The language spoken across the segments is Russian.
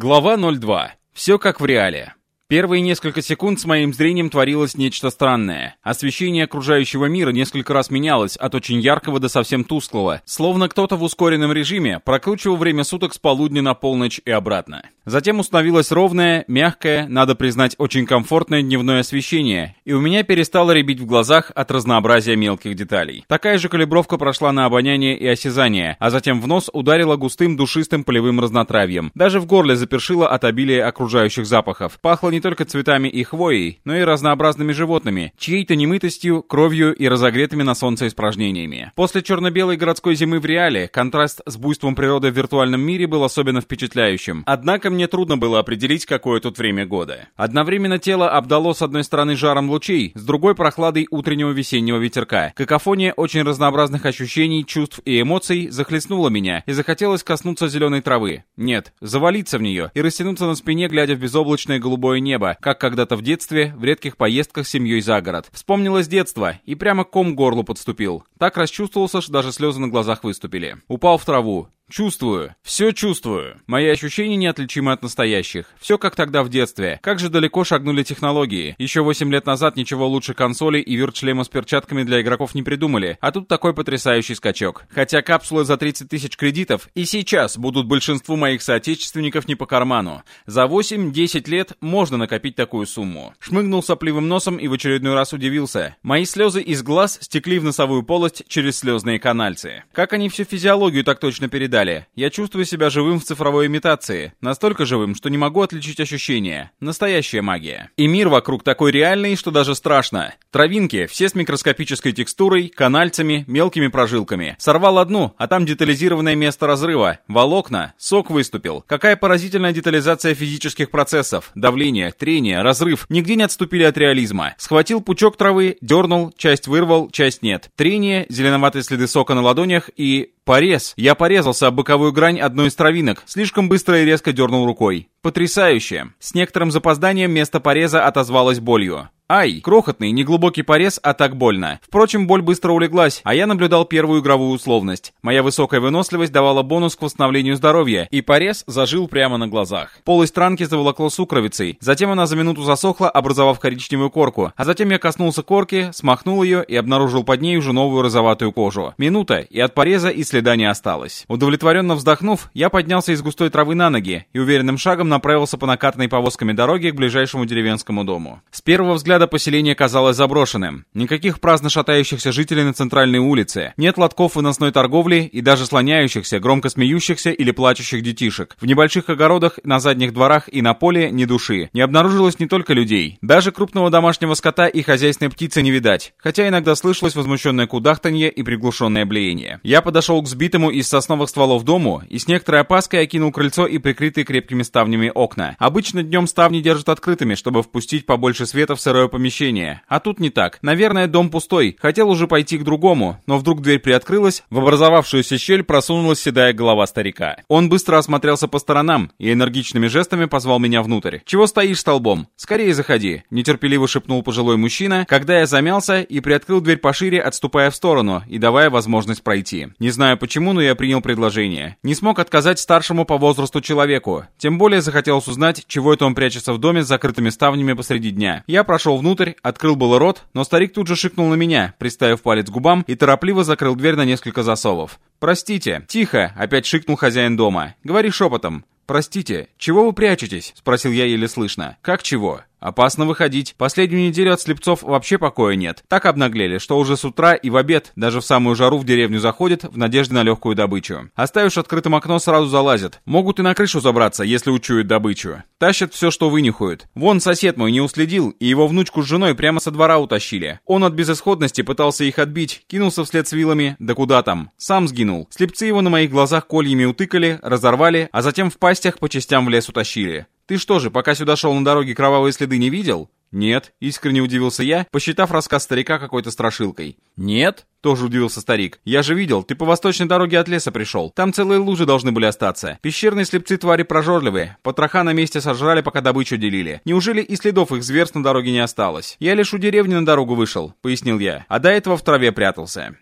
Глава 02. Все как в реале. Первые несколько секунд с моим зрением творилось нечто странное. Освещение окружающего мира несколько раз менялось от очень яркого до совсем тусклого, словно кто-то в ускоренном режиме прокручивал время суток с полудня на полночь и обратно. Затем установилось ровное, мягкое, надо признать, очень комфортное дневное освещение, и у меня перестало рябить в глазах от разнообразия мелких деталей. Такая же калибровка прошла на обоняние и осязание, а затем в нос ударила густым душистым полевым разнотравьем. Даже в горле запершило от обилия окружающих запахов. Пахло не только цветами и хвоей, но и разнообразными животными, чьей-то немытостью, кровью и разогретыми на солнце испражнениями. После черно-белой городской зимы в реале контраст с буйством природы в виртуальном мире был особенно впечатляющим. Однако мне трудно было определить, какое тут время года. Одновременно тело обдало с одной стороны жаром лучей, с другой прохладой утреннего весеннего ветерка. Какофония очень разнообразных ощущений, чувств и эмоций захлестнула меня, и захотелось коснуться зеленой травы. Нет, завалиться в нее и растянуться на спине, глядя в безоблачное голубое небо, небо, как когда-то в детстве, в редких поездках с семьей за город. Вспомнилось детство, и прямо ком горлу подступил. Так расчувствовался, что даже слезы на глазах выступили. Упал в траву. Чувствую. Все чувствую. Мои ощущения неотличимы от настоящих. Все как тогда в детстве. Как же далеко шагнули технологии. Еще 8 лет назад ничего лучше консолей и вирт-шлема с перчатками для игроков не придумали. А тут такой потрясающий скачок. Хотя капсулы за 30 тысяч кредитов и сейчас будут большинству моих соотечественников не по карману. За 8-10 лет можно накопить такую сумму. Шмыгнул сопливым носом и в очередной раз удивился. Мои слезы из глаз стекли в носовую полость через слезные канальцы. Как они всю физиологию так точно передали? Далее. Я чувствую себя живым в цифровой имитации. Настолько живым, что не могу отличить ощущения. Настоящая магия. И мир вокруг такой реальный, что даже страшно. Травинки, все с микроскопической текстурой, канальцами, мелкими прожилками. Сорвал одну, а там детализированное место разрыва. Волокна, сок выступил. Какая поразительная детализация физических процессов. Давление, трение, разрыв. Нигде не отступили от реализма. Схватил пучок травы, дернул, часть вырвал, часть нет. Трение, зеленоватые следы сока на ладонях и Порез. Я порезался об боковую грань одной из травинок. Слишком быстро и резко дернул рукой. Потрясающе. С некоторым запозданием место пореза отозвалось болью. Ай, крохотный, неглубокий порез, а так больно. Впрочем, боль быстро улеглась, а я наблюдал первую игровую условность. Моя высокая выносливость давала бонус к восстановлению здоровья, и порез зажил прямо на глазах. Полость ранки заволокло сукровицей. Затем она за минуту засохла, образовав коричневую корку. А затем я коснулся корки, смахнул ее и обнаружил под ней уже новую розоватую кожу. Минута, и от пореза и следа не осталось. Удовлетворенно вздохнув, я поднялся из густой травы на ноги и уверенным шагом направился по накатанной повозками дороге к ближайшему деревенскому дому. С первого взгляда взгляда поселение казалось заброшенным. Никаких праздно шатающихся жителей на центральной улице. Нет лотков выносной торговли и даже слоняющихся, громко смеющихся или плачущих детишек. В небольших огородах, на задних дворах и на поле ни души. Не обнаружилось не только людей. Даже крупного домашнего скота и хозяйственной птицы не видать. Хотя иногда слышалось возмущенное кудахтанье и приглушенное блеяние. Я подошел к сбитому из сосновых стволов дому и с некоторой опаской окинул крыльцо и прикрытые крепкими ставнями окна. Обычно днем ставни держат открытыми, чтобы впустить побольше света в сырое помещение. А тут не так. Наверное, дом пустой. Хотел уже пойти к другому, но вдруг дверь приоткрылась, в образовавшуюся щель просунулась седая голова старика. Он быстро осмотрелся по сторонам и энергичными жестами позвал меня внутрь. «Чего стоишь столбом? Скорее заходи!» Нетерпеливо шепнул пожилой мужчина, когда я замялся и приоткрыл дверь пошире, отступая в сторону и давая возможность пройти. Не знаю почему, но я принял предложение. Не смог отказать старшему по возрасту человеку. Тем более захотелось узнать, чего это он прячется в доме с закрытыми ставнями посреди дня. Я прошел внутрь, открыл было рот, но старик тут же шикнул на меня, приставив палец к губам и торопливо закрыл дверь на несколько засовов. «Простите». «Тихо», — опять шикнул хозяин дома. «Говори шепотом». «Простите, чего вы прячетесь?» — спросил я еле слышно. «Как чего?» Опасно выходить. Последнюю неделю от слепцов вообще покоя нет. Так обнаглели, что уже с утра и в обед, даже в самую жару в деревню заходят в надежде на легкую добычу. Оставишь открытым окно, сразу залазят. Могут и на крышу забраться, если учуют добычу. Тащат все, что вынюхают. Вон сосед мой не уследил, и его внучку с женой прямо со двора утащили. Он от безысходности пытался их отбить, кинулся вслед с вилами, да куда там. Сам сгинул. Слепцы его на моих глазах кольями утыкали, разорвали, а затем в пастях по частям в лес утащили. «Ты что же, пока сюда шел на дороге кровавые следы не видел?» «Нет», — искренне удивился я, посчитав рассказ старика какой-то страшилкой. «Нет?» — тоже удивился старик. «Я же видел, ты по восточной дороге от леса пришел. Там целые лужи должны были остаться. Пещерные слепцы твари прожорливые. Потроха на месте сожрали, пока добычу делили. Неужели и следов их зверств на дороге не осталось? Я лишь у деревни на дорогу вышел», — пояснил я. «А до этого в траве прятался».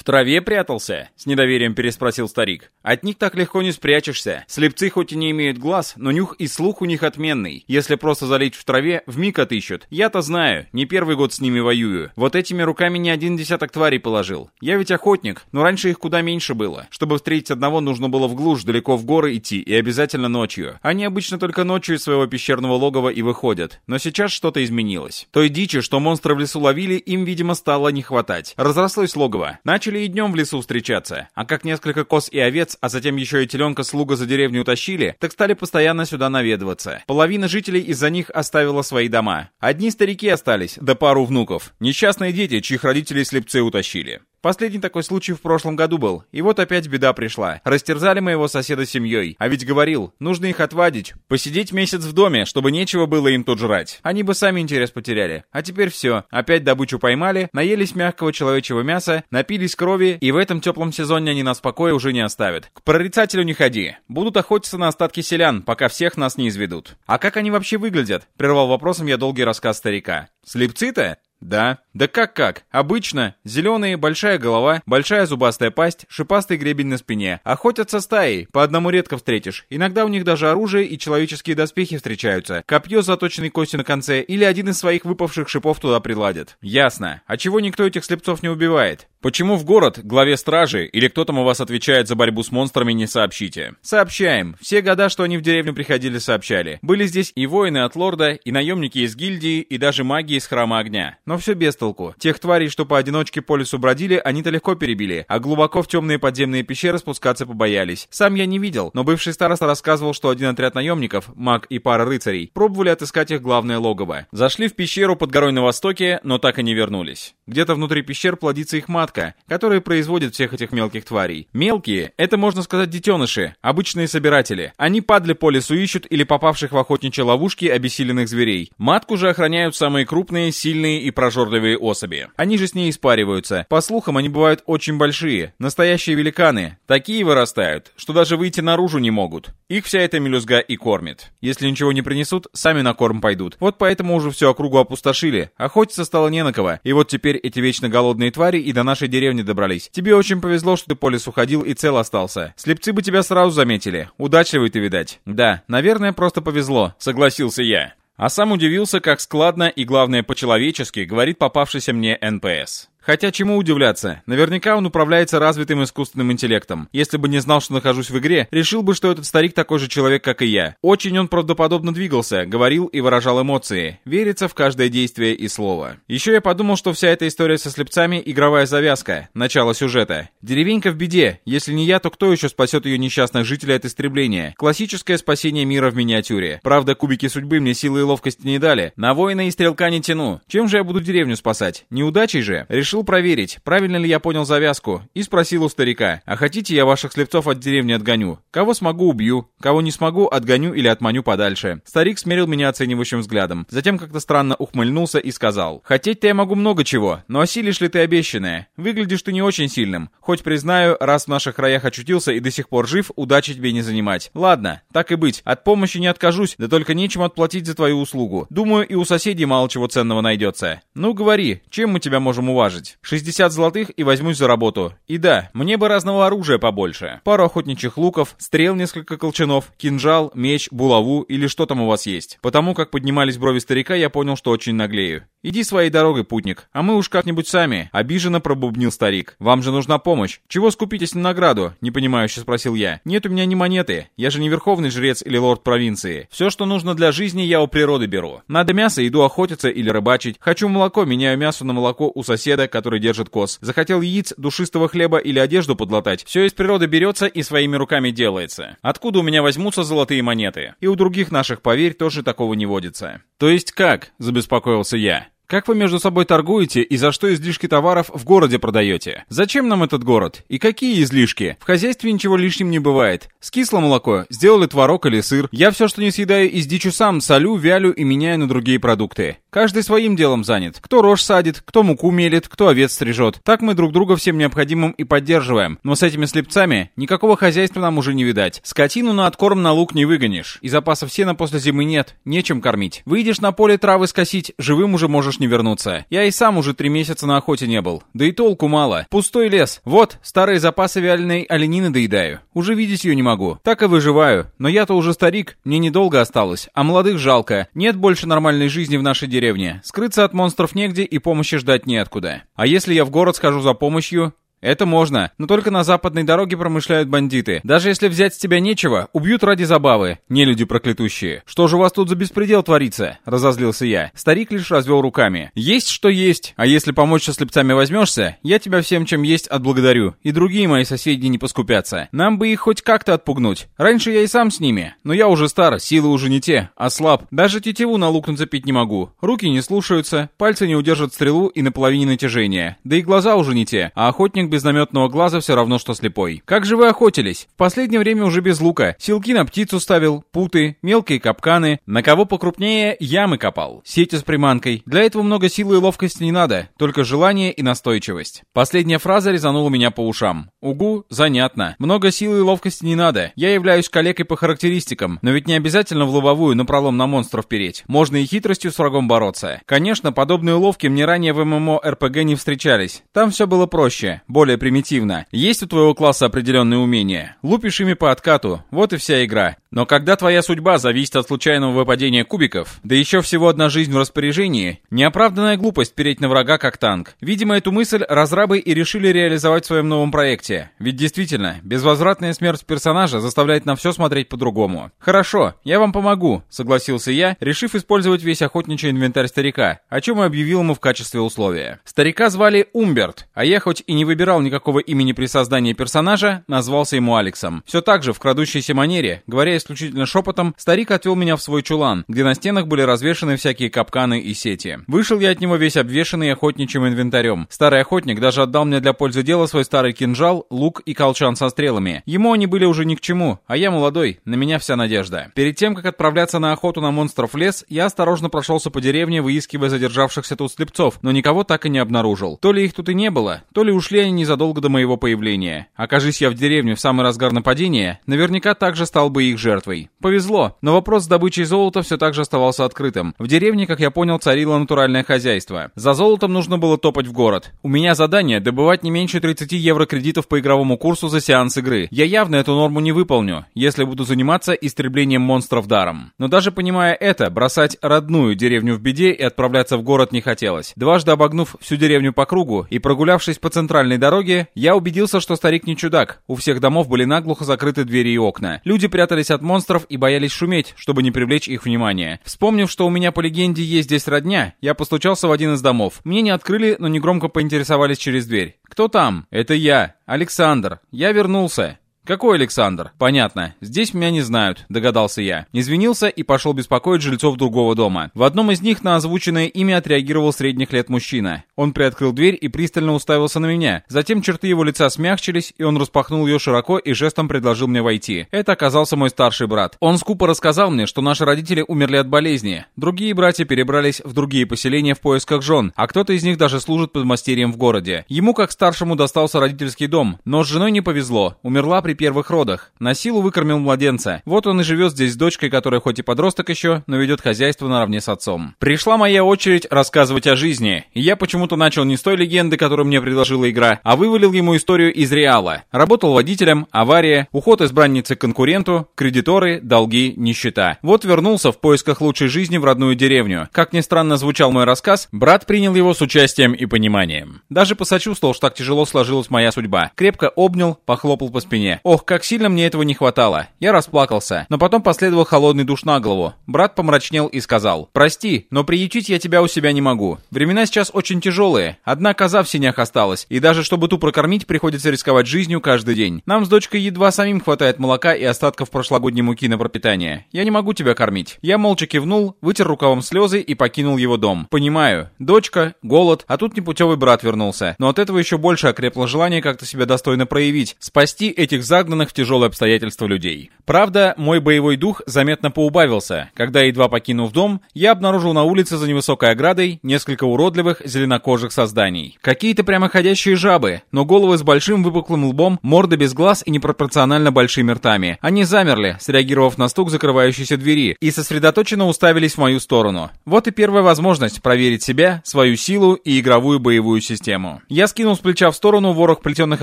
«В траве прятался?» — с недоверием переспросил старик. «От них так легко не спрячешься. Слепцы хоть и не имеют глаз, но нюх и слух у них отменный. Если просто залечь в траве, вмиг отыщут. Я-то знаю, не первый год с ними воюю. Вот этими руками не один десяток тварей положил. Я ведь охотник, но раньше их куда меньше было. Чтобы встретить одного, нужно было в далеко в горы идти, и обязательно ночью. Они обычно только ночью из своего пещерного логова и выходят. Но сейчас что-то изменилось. Той дичи, что монстры в лесу ловили, им, видимо, стало не хватать. Разрослось логово. Начали Начали и днем в лесу встречаться, а как несколько коз и овец, а затем еще и теленка слуга за деревню утащили, так стали постоянно сюда наведываться. Половина жителей из-за них оставила свои дома. Одни старики остались, да пару внуков. Несчастные дети, чьих родителей слепцы утащили. Последний такой случай в прошлом году был, и вот опять беда пришла. Растерзали моего соседа семьей, а ведь говорил, нужно их отвадить, посидеть месяц в доме, чтобы нечего было им тут жрать. Они бы сами интерес потеряли. А теперь все, опять добычу поймали, наелись мягкого человечего мяса, напились крови, и в этом теплом сезоне они нас в покое уже не оставят. К прорицателю не ходи. Будут охотиться на остатки селян, пока всех нас не изведут. А как они вообще выглядят? Прервал вопросом я долгий рассказ старика. Слепцы-то? Да. Да как-как? Обычно. Зеленые, большая голова, большая зубастая пасть, шипастый гребень на спине. Охотятся стаей, по одному редко встретишь. Иногда у них даже оружие и человеческие доспехи встречаются. Копье с заточенной костью на конце или один из своих выпавших шипов туда приладят. Ясно. А чего никто этих слепцов не убивает? Почему в город, главе стражи, или кто там у вас отвечает за борьбу с монстрами, не сообщите? Сообщаем. Все года, что они в деревню приходили, сообщали. Были здесь и воины от лорда, и наемники из гильдии, и даже маги из храма огня. Но все без толку. Тех тварей, что поодиночке по лесу бродили, они-то легко перебили, а глубоко в темные подземные пещеры спускаться побоялись. Сам я не видел, но бывший староста рассказывал, что один отряд наемников, маг и пара рыцарей, пробовали отыскать их главное логово. Зашли в пещеру под горой на востоке, но так и не вернулись. Где-то внутри пещер плодится их матка, матка, которая производит всех этих мелких тварей. Мелкие — это, можно сказать, детеныши, обычные собиратели. Они падли по лесу ищут или попавших в охотничьи ловушки обессиленных зверей. Матку же охраняют самые крупные, сильные и прожорливые особи. Они же с ней испариваются. По слухам, они бывают очень большие, настоящие великаны. Такие вырастают, что даже выйти наружу не могут. Их вся эта мелюзга и кормит. Если ничего не принесут, сами на корм пойдут. Вот поэтому уже всю округу опустошили. Охотиться стало не на кого. И вот теперь эти вечно голодные твари и до нашей нашей деревни добрались. Тебе очень повезло, что ты по лесу ходил и цел остался. Слепцы бы тебя сразу заметили. Удачливый ты, видать. Да, наверное, просто повезло, согласился я. А сам удивился, как складно и, главное, по-человечески говорит попавшийся мне НПС. Хотя чему удивляться, наверняка он управляется развитым искусственным интеллектом. Если бы не знал, что нахожусь в игре, решил бы, что этот старик такой же человек, как и я. Очень он правдоподобно двигался, говорил и выражал эмоции. Верится в каждое действие и слово. Еще я подумал, что вся эта история со слепцами — игровая завязка, начало сюжета. Деревенька в беде. Если не я, то кто еще спасет ее несчастных жителей от истребления? Классическое спасение мира в миниатюре. Правда, кубики судьбы мне силы и ловкости не дали. На воина и стрелка не тяну. Чем же я буду деревню спасать? Неудачей же? Решил Решил проверить, правильно ли я понял завязку, и спросил у старика, а хотите я ваших слепцов от деревни отгоню? Кого смогу, убью, кого не смогу, отгоню или отманю подальше. Старик смерил меня оценивающим взглядом, затем как-то странно ухмыльнулся и сказал, хотеть-то я могу много чего, но осилишь ли ты обещанное? Выглядишь ты не очень сильным, хоть признаю, раз в наших краях очутился и до сих пор жив, удачи тебе не занимать. Ладно, так и быть, от помощи не откажусь, да только нечем отплатить за твою услугу. Думаю, и у соседей мало чего ценного найдется. Ну говори, чем мы тебя можем уважить? 60 золотых и возьмусь за работу. И да, мне бы разного оружия побольше. Пару охотничьих луков, стрел несколько колчанов, кинжал, меч, булаву или что там у вас есть. Потому как поднимались брови старика, я понял, что очень наглею. «Иди своей дорогой, путник, а мы уж как-нибудь сами», — обиженно пробубнил старик. «Вам же нужна помощь. Чего скупитесь на награду?» — непонимающе спросил я. «Нет у меня ни монеты. Я же не верховный жрец или лорд провинции. Все, что нужно для жизни, я у природы беру. Надо мясо, иду охотиться или рыбачить. Хочу молоко, меняю мясо на молоко у соседа, который держит коз. Захотел яиц, душистого хлеба или одежду подлатать. Все из природы берется и своими руками делается. Откуда у меня возьмутся золотые монеты? И у других наших, поверь, тоже такого не водится». «То есть как?» — забеспокоился я. Как вы между собой торгуете и за что излишки товаров в городе продаете? Зачем нам этот город? И какие излишки? В хозяйстве ничего лишним не бывает. Скисло молоко, сделали творог или сыр. Я все, что не съедаю из дичи сам, солю, вялю и меняю на другие продукты. Каждый своим делом занят. Кто рожь садит, кто муку мелит, кто овец стрижет. Так мы друг друга всем необходимым и поддерживаем. Но с этими слепцами никакого хозяйства нам уже не видать. Скотину на откорм на лук не выгонишь. И запасов сена после зимы нет. Нечем кормить. Выйдешь на поле травы скосить, живым уже можешь не вернуться. Я и сам уже три месяца на охоте не был. Да и толку мало. Пустой лес. Вот, старые запасы вяленой оленины доедаю. Уже видеть ее не могу. Так и выживаю. Но я-то уже старик, мне недолго осталось. А молодых жалко. Нет больше нормальной жизни в нашей деревне. Скрыться от монстров негде и помощи ждать неоткуда. А если я в город схожу за помощью, это можно, но только на западной дороге промышляют бандиты. Даже если взять с тебя нечего, убьют ради забавы. Не люди проклятущие. Что же у вас тут за беспредел творится? Разозлился я. Старик лишь развел руками. Есть что есть. А если помочь со слепцами возьмешься, я тебя всем чем есть отблагодарю. И другие мои соседи не поскупятся. Нам бы их хоть как-то отпугнуть. Раньше я и сам с ними. Но я уже стар, силы уже не те, а слаб. Даже тетиву на лук нацепить не могу. Руки не слушаются, пальцы не удержат стрелу и на половине натяжения. Да и глаза уже не те. А охотник без наметного глаза все равно, что слепой. Как же вы охотились? В последнее время уже без лука. Силки на птицу ставил, путы, мелкие капканы. На кого покрупнее ямы копал. Сети с приманкой. Для этого много силы и ловкости не надо, только желание и настойчивость. Последняя фраза резанула меня по ушам. Угу, занятно. Много силы и ловкости не надо. Я являюсь калекой по характеристикам, но ведь не обязательно в лобовую на пролом на монстров переть. Можно и хитростью с врагом бороться. Конечно, подобные уловки мне ранее в ММО РПГ не встречались. Там все было проще, более примитивно. Есть у твоего класса определенные умения. Лупишь ими по откату. Вот и вся игра. Но когда твоя судьба зависит от случайного выпадения кубиков, да еще всего одна жизнь в распоряжении, неоправданная глупость переть на врага как танк. Видимо, эту мысль разрабы и решили реализовать в своем новом проекте. Ведь действительно, безвозвратная смерть персонажа заставляет на все смотреть по-другому. Хорошо, я вам помогу, согласился я, решив использовать весь охотничий инвентарь старика, о чем и объявил ему в качестве условия. Старика звали Умберт, а я хоть и не выбирал никакого имени при создании персонажа, назвался ему Алексом. Все так же, в крадущейся манере, говоря исключительно шепотом, старик отвел меня в свой чулан, где на стенах были развешаны всякие капканы и сети. Вышел я от него весь обвешанный охотничьим инвентарем. Старый охотник даже отдал мне для пользы дела свой старый кинжал, лук и колчан со стрелами. Ему они были уже ни к чему, а я молодой, на меня вся надежда. Перед тем, как отправляться на охоту на монстров в лес, я осторожно прошелся по деревне, выискивая задержавшихся тут слепцов, но никого так и не обнаружил. То ли их тут и не было, то ли ушли они незадолго до моего появления. Окажись я в деревне в самый разгар нападения, наверняка также стал бы их жертвой жертвой. Повезло, но вопрос с добычей золота все так же оставался открытым. В деревне, как я понял, царило натуральное хозяйство. За золотом нужно было топать в город. У меня задание добывать не меньше 30 евро кредитов по игровому курсу за сеанс игры. Я явно эту норму не выполню, если буду заниматься истреблением монстров даром. Но даже понимая это, бросать родную деревню в беде и отправляться в город не хотелось. Дважды обогнув всю деревню по кругу и прогулявшись по центральной дороге, я убедился, что старик не чудак. У всех домов были наглухо закрыты двери и окна. Люди прятались от от монстров и боялись шуметь, чтобы не привлечь их внимание. Вспомнив, что у меня по легенде есть здесь родня, я постучался в один из домов. Мне не открыли, но негромко поинтересовались через дверь. «Кто там?» «Это я, Александр. Я вернулся». «Какой Александр?» «Понятно. Здесь меня не знают», — догадался я. Извинился и пошел беспокоить жильцов другого дома. В одном из них на озвученное имя отреагировал средних лет мужчина. Он приоткрыл дверь и пристально уставился на меня. Затем черты его лица смягчились, и он распахнул ее широко и жестом предложил мне войти. Это оказался мой старший брат. Он скупо рассказал мне, что наши родители умерли от болезни. Другие братья перебрались в другие поселения в поисках жен, а кто-то из них даже служит под мастерием в городе. Ему, как старшему, достался родительский дом, но с женой не повезло. Умерла при первых родах. На силу выкормил младенца. Вот он и живет здесь с дочкой, которая хоть и подросток еще, но ведет хозяйство наравне с отцом. Пришла моя очередь рассказывать о жизни, и я почему-то начал не с той легенды, которую мне предложила игра, а вывалил ему историю из реала. Работал водителем, авария, уход избранницы к конкуренту, кредиторы, долги, нищета. Вот вернулся в поисках лучшей жизни в родную деревню. Как ни странно звучал мой рассказ, брат принял его с участием и пониманием. Даже посочувствовал, что так тяжело сложилась моя судьба. Крепко обнял, похлопал по спине. Ох, как сильно мне этого не хватало. Я расплакался. Но потом последовал холодный душ на голову. Брат помрачнел и сказал, «Прости, но приютить я тебя у себя не могу. Времена сейчас очень тяжелые. Одна коза в синях осталась. И даже чтобы ту прокормить, приходится рисковать жизнью каждый день. Нам с дочкой едва самим хватает молока и остатков прошлогодней муки на пропитание. Я не могу тебя кормить». Я молча кивнул, вытер рукавом слезы и покинул его дом. Понимаю. Дочка, голод, а тут непутевый брат вернулся. Но от этого еще больше окрепло желание как-то себя достойно проявить, спасти этих загнанных в тяжелые обстоятельства людей. Правда, мой боевой дух заметно поубавился, когда, едва покинув дом, я обнаружил на улице за невысокой оградой несколько уродливых зеленокожих созданий. Какие-то прямоходящие жабы, но головы с большим выпуклым лбом, морды без глаз и непропорционально большими ртами. Они замерли, среагировав на стук закрывающейся двери, и сосредоточенно уставились в мою сторону. Вот и первая возможность проверить себя, свою силу и игровую боевую систему. Я скинул с плеча в сторону ворох плетенных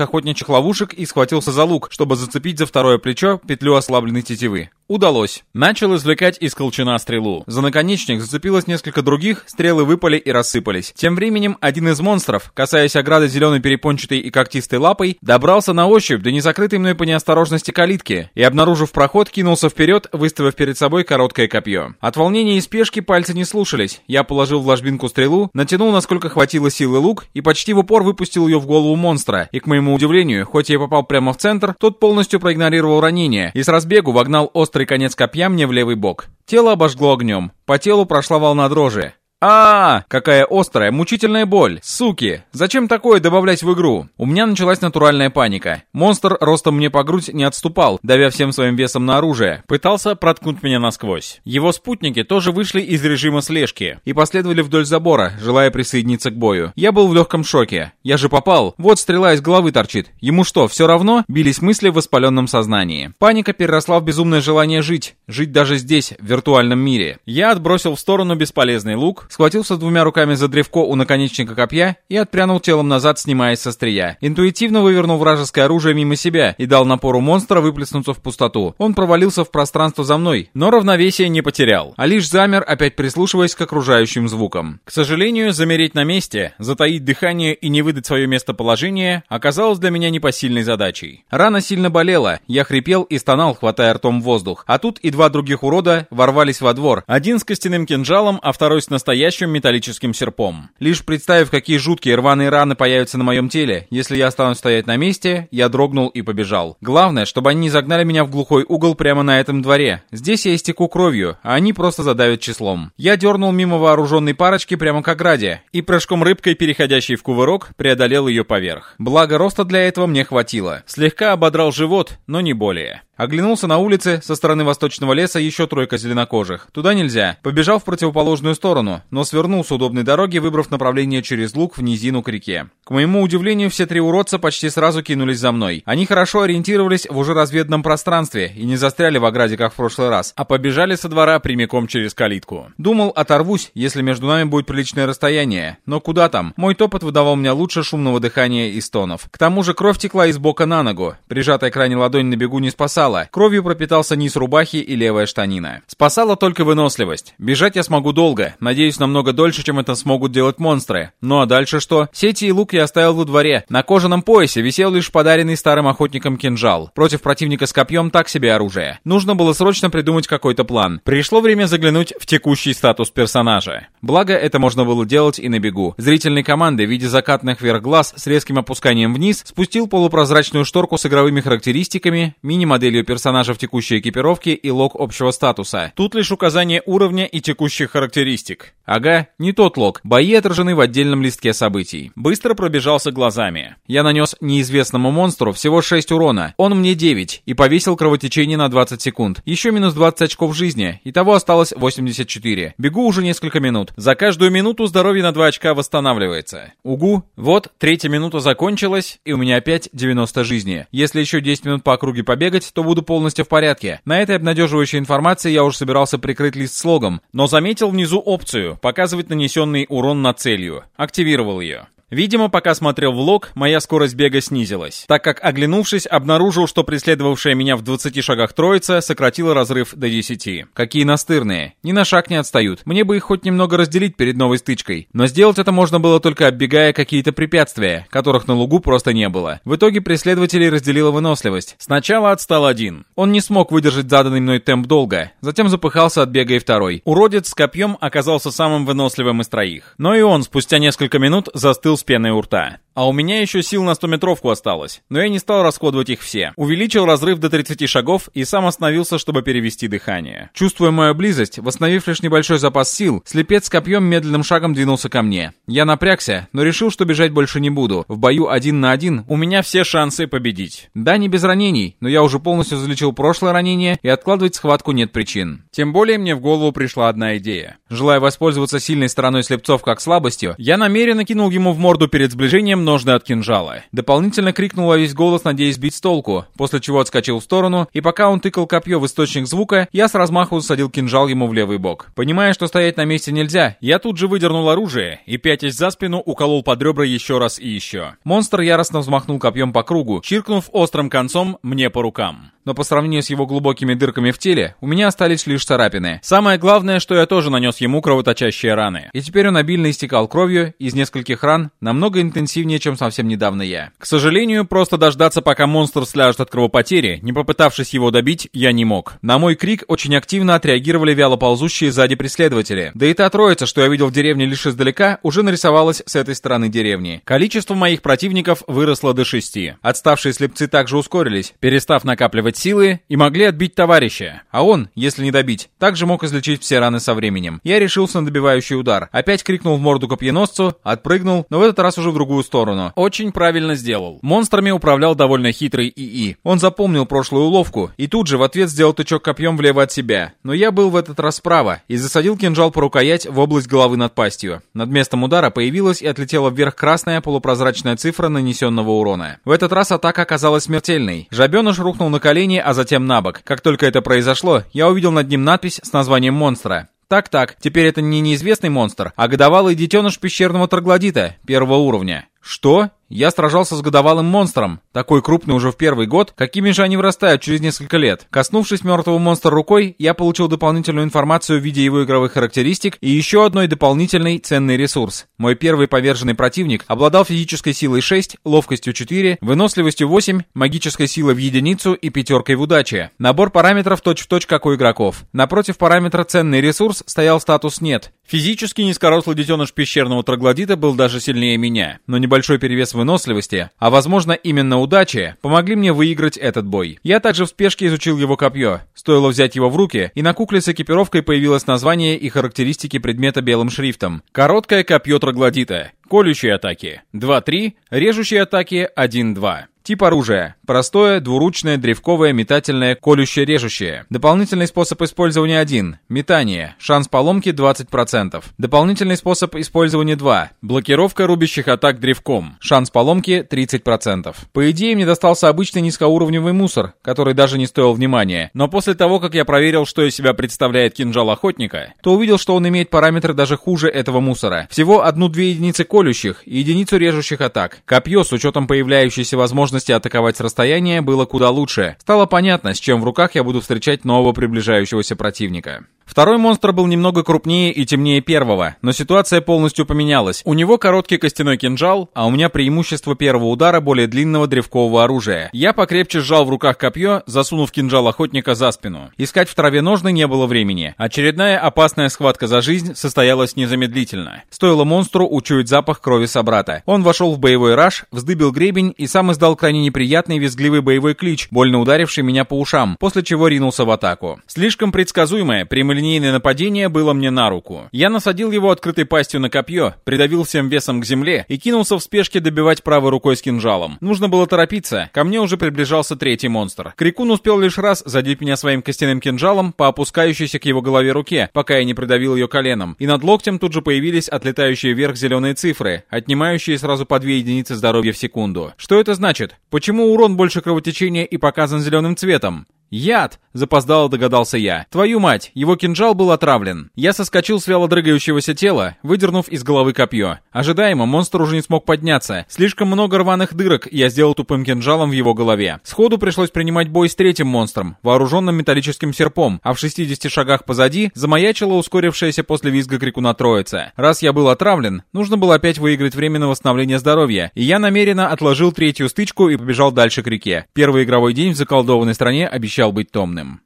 охотничьих ловушек и схватился за лук, чтобы зацепить за второе плечо петлю ослабленной тетивы. Удалось. Начал извлекать из колчана стрелу. За наконечник зацепилось несколько других, стрелы выпали и рассыпались. Тем временем один из монстров, касаясь ограды зеленой перепончатой и когтистой лапой, добрался на ощупь до незакрытой мной по неосторожности калитки и, обнаружив проход, кинулся вперед, выставив перед собой короткое копье. От волнения и спешки пальцы не слушались. Я положил в ложбинку стрелу, натянул насколько хватило силы лук и почти в упор выпустил ее в голову монстра. И к моему удивлению, хоть я попал прямо в центр, тот полностью проигнорировал ранение и с разбегу вогнал острый конец копья мне в левый бок. Тело обожгло огнем. По телу прошла волна дрожи а, Какая острая, мучительная боль! Суки! Зачем такое добавлять в игру? У меня началась натуральная паника. Монстр ростом мне по грудь не отступал, давя всем своим весом на оружие. Пытался проткнуть меня насквозь. Его спутники тоже вышли из режима слежки и последовали вдоль забора, желая присоединиться к бою. Я был в легком шоке. Я же попал. Вот стрела из головы торчит. Ему что, все равно? Бились мысли в воспаленном сознании. Паника переросла в безумное желание жить. Жить даже здесь, в виртуальном мире. Я отбросил в сторону бесполезный лук, схватился двумя руками за древко у наконечника копья и отпрянул телом назад, снимаясь со стрия. Интуитивно вывернул вражеское оружие мимо себя и дал напору монстра выплеснуться в пустоту. Он провалился в пространство за мной, но равновесие не потерял, а лишь замер, опять прислушиваясь к окружающим звукам. К сожалению, замереть на месте, затаить дыхание и не выдать свое местоположение оказалось для меня непосильной задачей. Рана сильно болела, я хрипел и стонал, хватая ртом воздух, а тут и два других урода ворвались во двор, один с костяным кинжалом, а второй с настоящим настоящим металлическим серпом. Лишь представив, какие жуткие рваные раны появятся на моем теле, если я останусь стоять на месте, я дрогнул и побежал. Главное, чтобы они не загнали меня в глухой угол прямо на этом дворе. Здесь я истеку кровью, а они просто задавят числом. Я дернул мимо вооруженной парочки прямо к ограде, и прыжком рыбкой, переходящей в кувырок, преодолел ее поверх. Благо роста для этого мне хватило. Слегка ободрал живот, но не более. Оглянулся на улице, со стороны восточного леса еще тройка зеленокожих. Туда нельзя. Побежал в противоположную сторону, но свернул с удобной дороги, выбрав направление через луг в низину к реке. К моему удивлению, все три уродца почти сразу кинулись за мной. Они хорошо ориентировались в уже разведанном пространстве и не застряли в ограде, как в прошлый раз, а побежали со двора прямиком через калитку. Думал, оторвусь, если между нами будет приличное расстояние. Но куда там? Мой топот выдавал мне лучше шумного дыхания и стонов. К тому же кровь текла из бока на ногу. Прижатая к ране ладонь на бегу не спасала. Кровью пропитался низ рубахи и левая штанина. Спасала только выносливость. Бежать я смогу долго. Надеюсь, намного дольше, чем это смогут делать монстры. Ну а дальше что? Сети и лук я оставил во дворе. На кожаном поясе висел лишь подаренный старым охотником кинжал. Против противника с копьем так себе оружие. Нужно было срочно придумать какой-то план. Пришло время заглянуть в текущий статус персонажа. Благо, это можно было делать и на бегу. Зрительной команды в виде закатных вверх глаз с резким опусканием вниз спустил полупрозрачную шторку с игровыми характеристиками, мини-моделью персонажа в текущей экипировке и лог общего статуса. Тут лишь указание уровня и текущих характеристик. Ага, не тот лог. Бои отражены в отдельном листке событий. Быстро пробежался глазами. Я нанес неизвестному монстру всего 6 урона. Он мне 9 и повесил кровотечение на 20 секунд. Еще минус 20 очков жизни. Итого осталось 84. Бегу уже несколько минут. За каждую минуту здоровье на 2 очка восстанавливается. Угу. Вот, третья минута закончилась, и у меня опять 90 жизни. Если еще 10 минут по округе побегать, то буду полностью в порядке. На этой обнадеживающей информации я уже собирался прикрыть лист слогом, но заметил внизу опцию «Показывать нанесенный урон на целью». Активировал ее. Видимо, пока смотрел влог, моя скорость бега снизилась, так как, оглянувшись, обнаружил, что преследовавшая меня в 20 шагах троица сократила разрыв до 10. Какие настырные. Ни на шаг не отстают. Мне бы их хоть немного разделить перед новой стычкой. Но сделать это можно было только оббегая какие-то препятствия, которых на лугу просто не было. В итоге преследователей разделила выносливость. Сначала отстал один. Он не смог выдержать заданный мной темп долго. Затем запыхался от бега и второй. Уродец с копьем оказался самым выносливым из троих. Но и он спустя несколько минут застыл с пеной у рта. А у меня еще сил на 100-метровку осталось, но я не стал расходовать их все. Увеличил разрыв до 30 шагов и сам остановился, чтобы перевести дыхание. Чувствуя мою близость, восстановив лишь небольшой запас сил, слепец с копьем медленным шагом двинулся ко мне. Я напрягся, но решил, что бежать больше не буду. В бою один на один у меня все шансы победить. Да, не без ранений, но я уже полностью залечил прошлое ранение, и откладывать схватку нет причин. Тем более мне в голову пришла одна идея. Желая воспользоваться сильной стороной слепцов как слабостью, я намеренно кинул ему в морду перед сближением ножны от кинжала. Дополнительно крикнул во весь голос, надеясь сбить с толку, после чего отскочил в сторону, и пока он тыкал копье в источник звука, я с размаху засадил кинжал ему в левый бок. Понимая, что стоять на месте нельзя, я тут же выдернул оружие и, пятясь за спину, уколол под ребра еще раз и еще. Монстр яростно взмахнул копьем по кругу, чиркнув острым концом мне по рукам но по сравнению с его глубокими дырками в теле, у меня остались лишь царапины. Самое главное, что я тоже нанес ему кровоточащие раны. И теперь он обильно истекал кровью из нескольких ран, намного интенсивнее, чем совсем недавно я. К сожалению, просто дождаться, пока монстр сляжет от кровопотери, не попытавшись его добить, я не мог. На мой крик очень активно отреагировали вяло ползущие сзади преследователи. Да и та троица, что я видел в деревне лишь издалека, уже нарисовалась с этой стороны деревни. Количество моих противников выросло до шести. Отставшие слепцы также ускорились, перестав накапливать силы и могли отбить товарища. А он, если не добить, также мог излечить все раны со временем. Я решился на добивающий удар. Опять крикнул в морду копьеносцу, отпрыгнул, но в этот раз уже в другую сторону. Очень правильно сделал. Монстрами управлял довольно хитрый ИИ. Он запомнил прошлую уловку и тут же в ответ сделал тычок копьем влево от себя. Но я был в этот раз справа и засадил кинжал по рукоять в область головы над пастью. Над местом удара появилась и отлетела вверх красная полупрозрачная цифра нанесенного урона. В этот раз атака оказалась смертельной. Жабеныш рухнул на колени колени, а затем на бок. Как только это произошло, я увидел над ним надпись с названием монстра. Так-так, теперь это не неизвестный монстр, а годовалый детеныш пещерного троглодита первого уровня. Что? Я сражался с годовалым монстром, такой крупный уже в первый год, какими же они вырастают через несколько лет. Коснувшись мертвого монстра рукой, я получил дополнительную информацию в виде его игровых характеристик и еще одной дополнительный ценный ресурс. Мой первый поверженный противник обладал физической силой 6, ловкостью 4, выносливостью 8, магической силой в единицу и пятеркой в удаче. Набор параметров точь-в-точь -точь как у игроков. Напротив параметра ценный ресурс стоял статус нет. Физически низкорослый детеныш пещерного троглодита был даже сильнее меня, но небольшой перевес выносливости, а возможно именно удачи, помогли мне выиграть этот бой. Я также в спешке изучил его копье. Стоило взять его в руки, и на кукле с экипировкой появилось название и характеристики предмета белым шрифтом. Короткое копье троглодита. Колющие атаки 2-3, режущие атаки 1-2. Тип оружия. Простое, двуручное, древковое, метательное, колющее-режущее. Дополнительный способ использования 1. Метание. Шанс поломки 20%. Дополнительный способ использования 2. Блокировка рубящих атак древком. Шанс поломки 30%. По идее, мне достался обычный низкоуровневый мусор, который даже не стоил внимания. Но после того, как я проверил, что из себя представляет кинжал охотника, то увидел, что он имеет параметры даже хуже этого мусора. Всего одну-две единицы колющих и единицу режущих атак. Копье с учетом появляющейся возможности атаковать с расстояния было куда лучше. Стало понятно, с чем в руках я буду встречать нового приближающегося противника. Второй монстр был немного крупнее и темнее первого, но ситуация полностью поменялась. У него короткий костяной кинжал, а у меня преимущество первого удара более длинного древкового оружия. Я покрепче сжал в руках копье, засунув кинжал охотника за спину. Искать в траве ножны не было времени. Очередная опасная схватка за жизнь состоялась незамедлительно. Стоило монстру учуять запах крови собрата. Он вошел в боевой раж, вздыбил гребень и сам издал крайне неприятный визгливый боевой клич, больно ударивший меня по ушам, после чего ринулся в атаку. Слишком предсказуемое, прямолинейное прямолинейное нападение было мне на руку. Я насадил его открытой пастью на копье, придавил всем весом к земле и кинулся в спешке добивать правой рукой с кинжалом. Нужно было торопиться, ко мне уже приближался третий монстр. Крикун успел лишь раз задеть меня своим костяным кинжалом по опускающейся к его голове руке, пока я не придавил ее коленом, и над локтем тут же появились отлетающие вверх зеленые цифры, отнимающие сразу по две единицы здоровья в секунду. Что это значит? Почему урон больше кровотечения и показан зеленым цветом? «Яд!» — запоздало догадался я. «Твою мать, его кинжал был отравлен». Я соскочил с вяло дрыгающегося тела, выдернув из головы копье. Ожидаемо, монстр уже не смог подняться. Слишком много рваных дырок я сделал тупым кинжалом в его голове. Сходу пришлось принимать бой с третьим монстром, вооруженным металлическим серпом, а в 60 шагах позади замаячила ускорившаяся после визга крикуна троица. Раз я был отравлен, нужно было опять выиграть время на восстановление здоровья, и я намеренно отложил третью стычку и побежал дальше к реке. Первый игровой день в заколдованной стране обещал обещал быть томным.